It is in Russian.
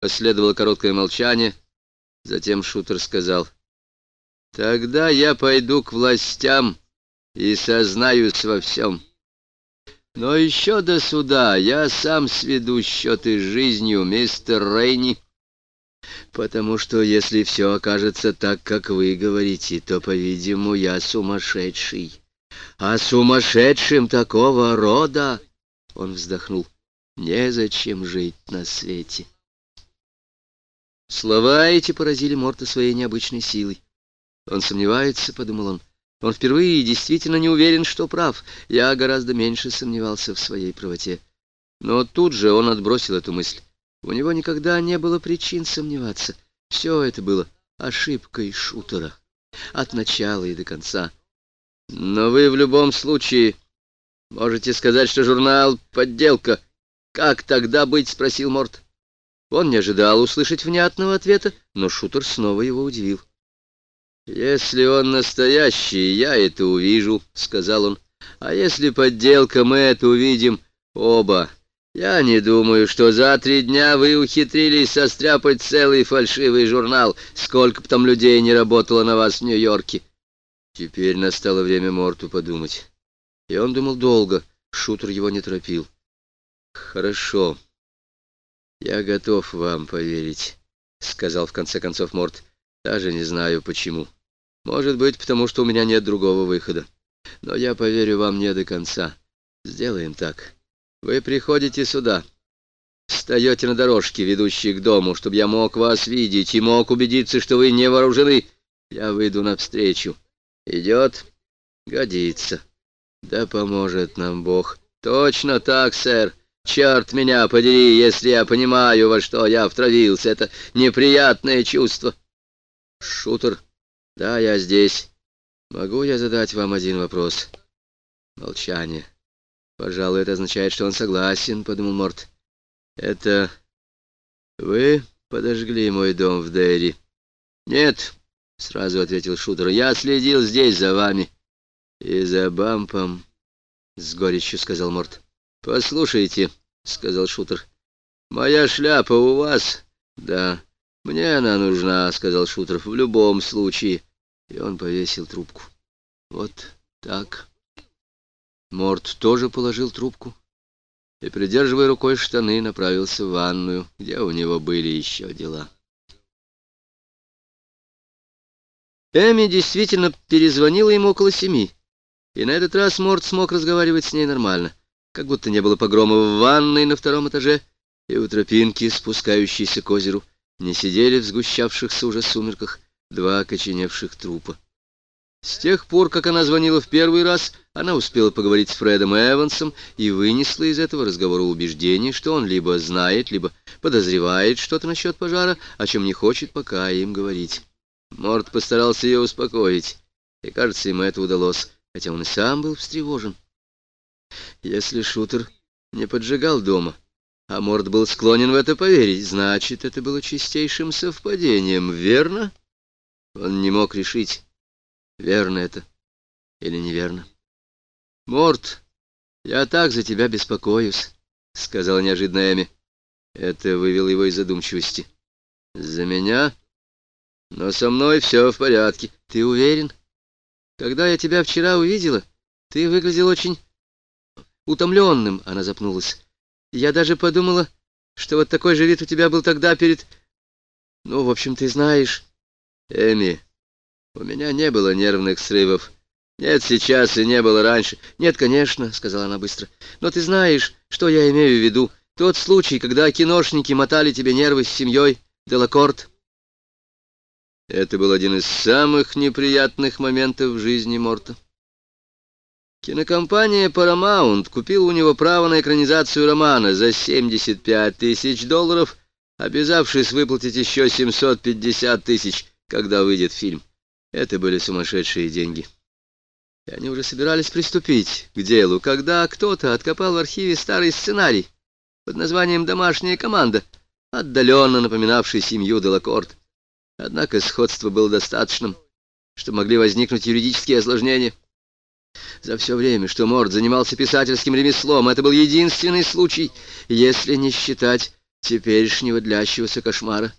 Последовало короткое молчание. Затем шутер сказал. «Тогда я пойду к властям и сознаюсь во всем. Но еще до суда я сам сведу счеты с жизнью, мистер Рейни, потому что если все окажется так, как вы говорите, то, по-видимому, я сумасшедший. А сумасшедшим такого рода, — он вздохнул, — незачем жить на свете». Слова эти поразили Морта своей необычной силой. Он сомневается, — подумал он. Он впервые действительно не уверен, что прав. Я гораздо меньше сомневался в своей правоте. Но тут же он отбросил эту мысль. У него никогда не было причин сомневаться. Все это было ошибкой шутера. От начала и до конца. Но вы в любом случае можете сказать, что журнал — подделка. Как тогда быть? — спросил Морт. Он не ожидал услышать внятного ответа, но шутер снова его удивил. «Если он настоящий, я это увижу», — сказал он. «А если подделка, мы это увидим оба. Я не думаю, что за три дня вы ухитрились состряпать целый фальшивый журнал. Сколько бы там людей не работало на вас в Нью-Йорке». Теперь настало время Морту подумать. И он думал долго, шутер его не торопил. «Хорошо», «Я готов вам поверить», — сказал в конце концов Морт. «Даже не знаю, почему. Может быть, потому что у меня нет другого выхода. Но я поверю вам не до конца. Сделаем так. Вы приходите сюда, встаете на дорожке, ведущей к дому, чтобы я мог вас видеть и мог убедиться, что вы не вооружены. Я выйду навстречу. Идет? Годится. Да поможет нам Бог. Точно так, сэр. Черт меня подери, если я понимаю, во что я втравился. Это неприятное чувство. Шутер, да, я здесь. Могу я задать вам один вопрос? Молчание. Пожалуй, это означает, что он согласен, подумал Морт. Это вы подожгли мой дом в Дерри? Нет, сразу ответил Шутер. Я следил здесь за вами. И за Бампом, с горечью сказал Морт. «Послушайте», — сказал шутер, — «моя шляпа у вас?» «Да, мне она нужна», — сказал шутер, — «в любом случае». И он повесил трубку. «Вот так». Морт тоже положил трубку и, придерживая рукой штаны, направился в ванную, где у него были еще дела. Эми действительно перезвонила ему около семи, и на этот раз Морт смог разговаривать с ней нормально как будто не было погрома в ванной на втором этаже, и у тропинки, спускающейся к озеру, не сидели в сгущавшихся уже сумерках два окоченевших трупа. С тех пор, как она звонила в первый раз, она успела поговорить с Фредом Эвансом и вынесла из этого разговора убеждение, что он либо знает, либо подозревает что-то насчет пожара, о чем не хочет пока им говорить. Морд постарался ее успокоить, и, кажется, ему это удалось, хотя он и сам был встревожен. Если шутер не поджигал дома, а Морд был склонен в это поверить, значит, это было чистейшим совпадением, верно? Он не мог решить, верно это или неверно. «Морд, я так за тебя беспокоюсь», — сказала неожиданно Эми. Это вывело его из задумчивости. «За меня? Но со мной все в порядке. Ты уверен? Когда я тебя вчера увидела, ты выглядел очень утомленным, она запнулась. Я даже подумала, что вот такой же вид у тебя был тогда перед... Ну, в общем, ты знаешь... Эми, у меня не было нервных срывов. Нет сейчас и не было раньше. Нет, конечно, сказала она быстро. Но ты знаешь, что я имею в виду. Тот случай, когда киношники мотали тебе нервы с семьей Делакорт. Это был один из самых неприятных моментов в жизни Морта. Кинокомпания Paramount купила у него право на экранизацию романа за 75 тысяч долларов, обязавшись выплатить еще 750 тысяч, когда выйдет фильм. Это были сумасшедшие деньги. И они уже собирались приступить к делу, когда кто-то откопал в архиве старый сценарий под названием «Домашняя команда», отдаленно напоминавший семью Делакорт. Однако сходство было достаточным, что могли возникнуть юридические осложнения. За все время, что Морд занимался писательским ремеслом, это был единственный случай, если не считать теперешнего длящегося кошмара.